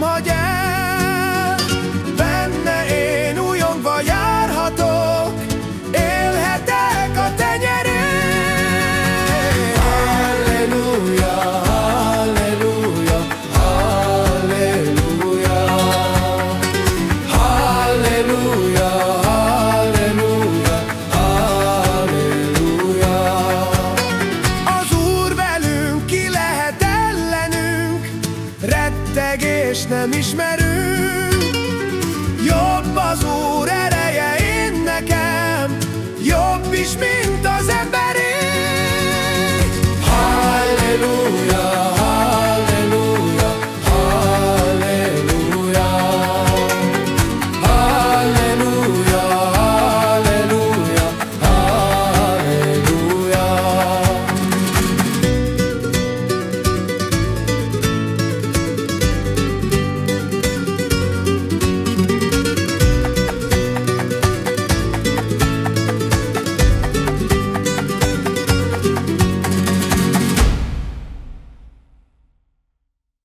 moje rettegés nem ismerünk. Jobb az Úr ereje én nekem, jobb is, mint az ember.